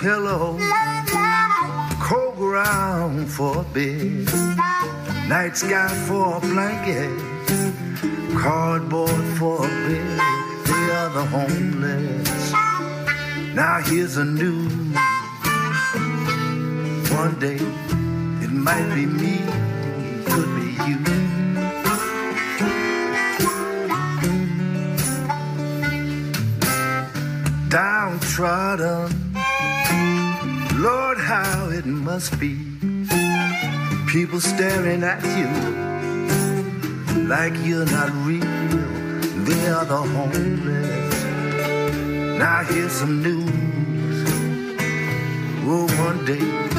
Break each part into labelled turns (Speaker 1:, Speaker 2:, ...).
Speaker 1: pillow, cold ground for a bed, night sky for a blanket, cardboard for a bed. They are the homeless. Now here's a new. One day it might be me, could be you. Downtrodden, how it must be. People staring at you like you're not real. They are the homeless. Now here's some news. Oh, one day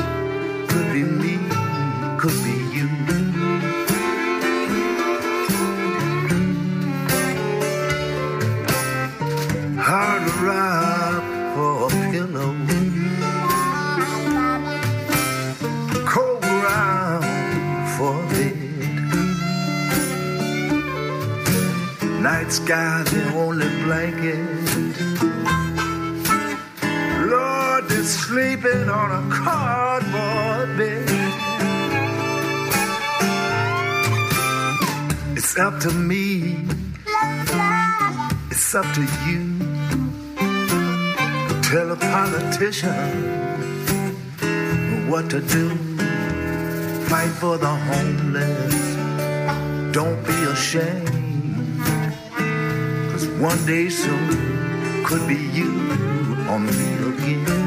Speaker 1: sky, the only blanket. Lord, they're sleeping on a cardboard bed. It's up to me. It's up to you. Tell a politician what to do. Fight for the homeless. Don't be ashamed. One day soon could be you or me again.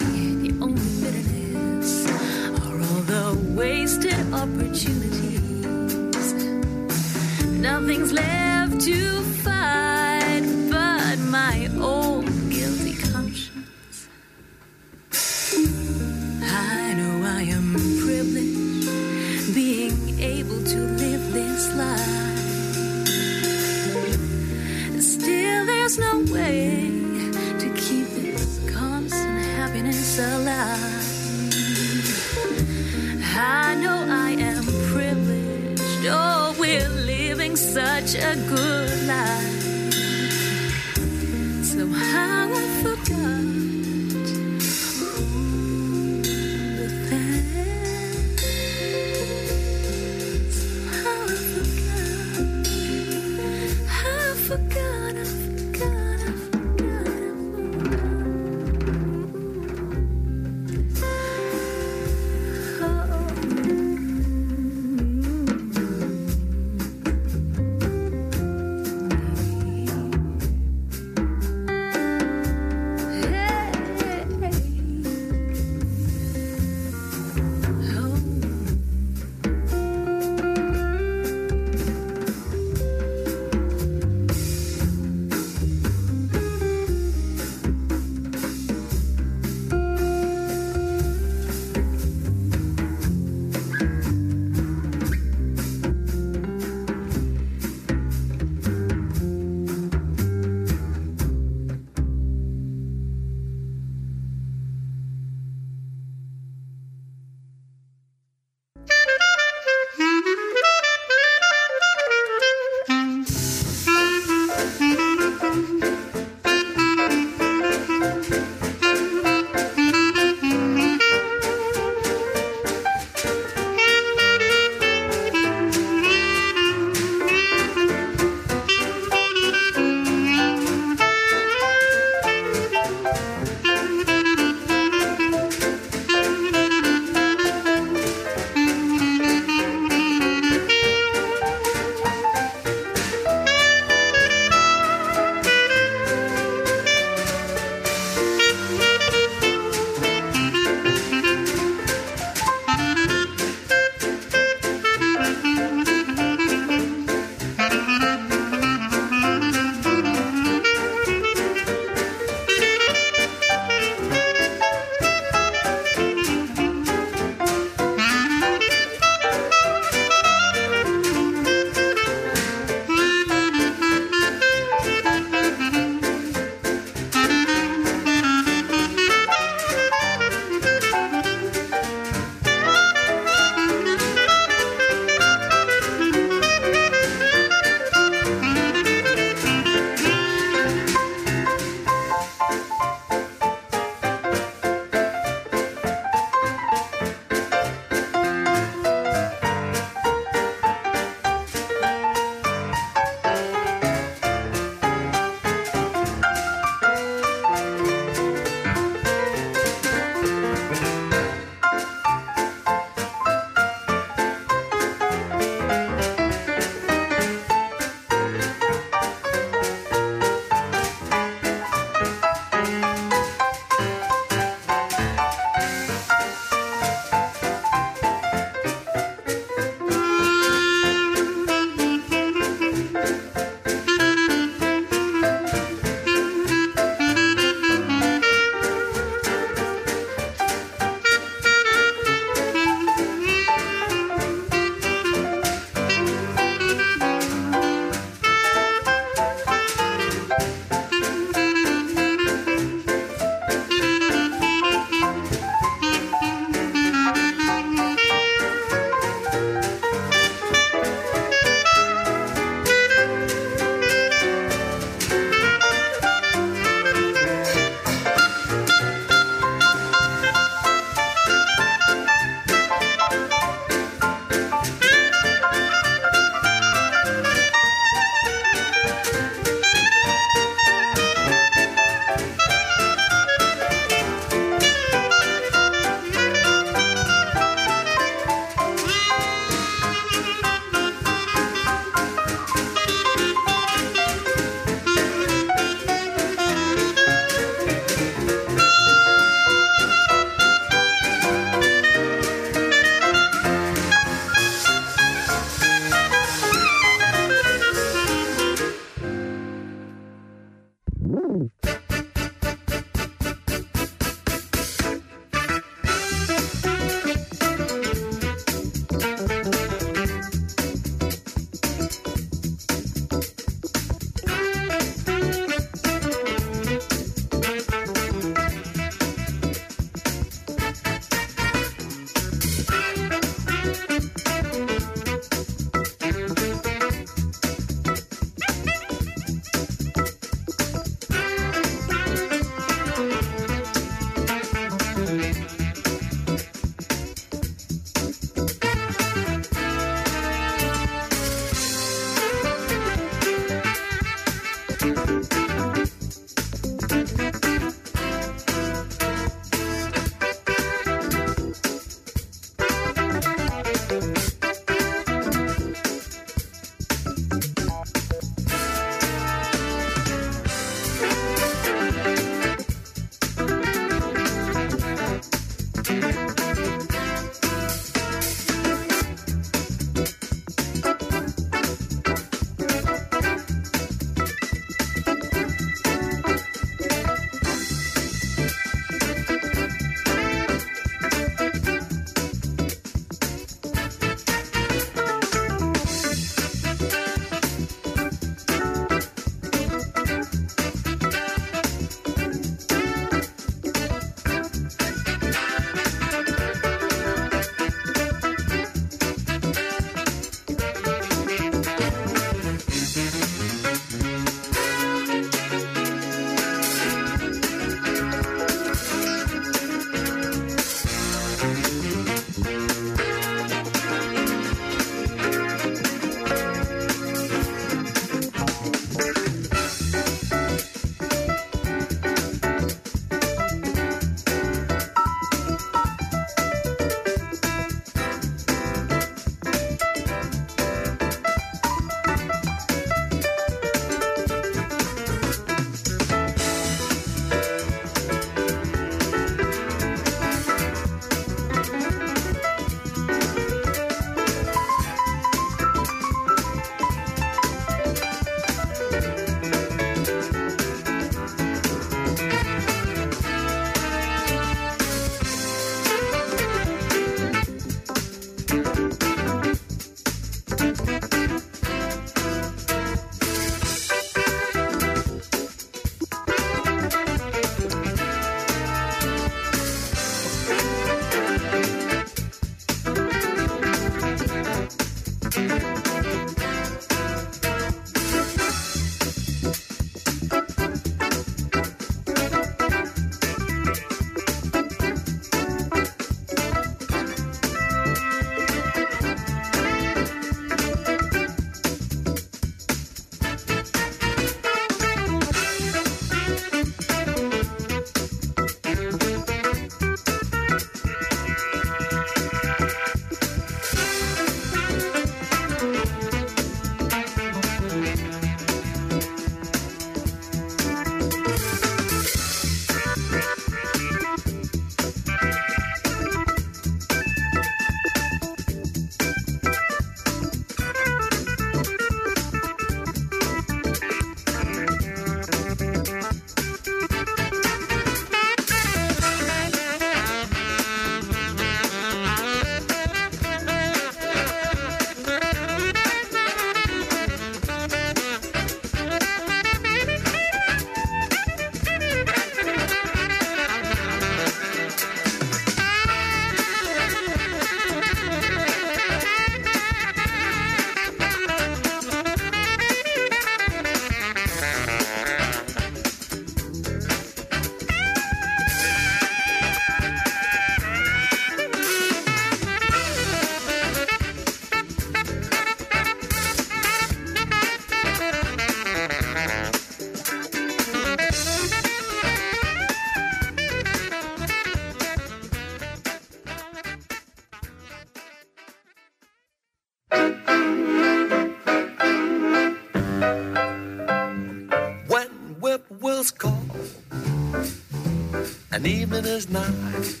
Speaker 2: Is.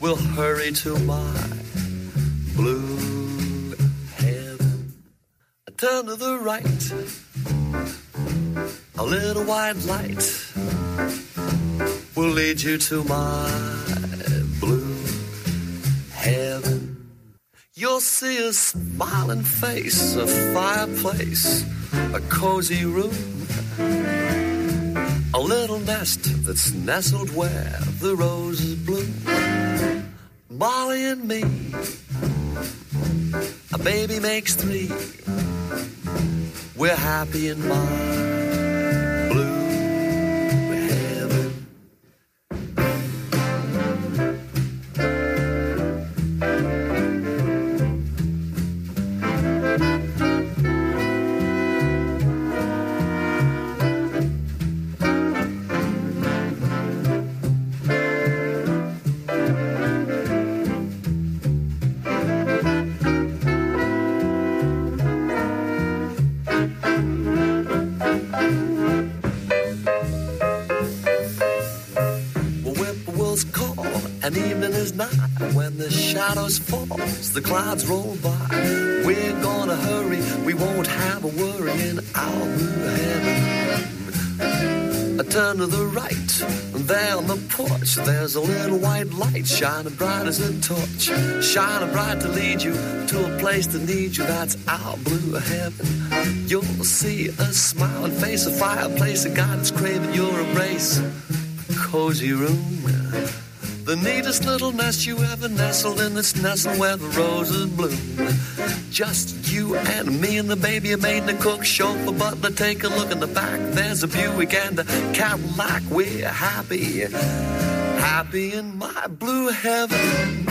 Speaker 3: We'll hurry to my blue heaven. Turn to the right, a little white light will lead you to my blue heaven. You'll see a smiling face, a fireplace, a cozy room a little nest that's nestled where the roses bloom. Molly and me. A baby makes three. We're happy in my fall, the clouds roll by. We're gonna hurry, we won't have a worry in our blue heaven. I turn to the right, and there on the porch, there's a little white light shining bright as a torch. Shining bright to lead you to a place that needs you, that's our blue heaven. You'll see a smiling face, a fireplace, a guy that's craving your embrace cozy room. The neatest little nest you ever nestled in. It's nestled where the roses bloom. Just you and me and the baby, a maid and a cook, chauffeur, butler. Take a look in the back. There's a Buick and a Cadillac. We're happy, happy in my blue heaven.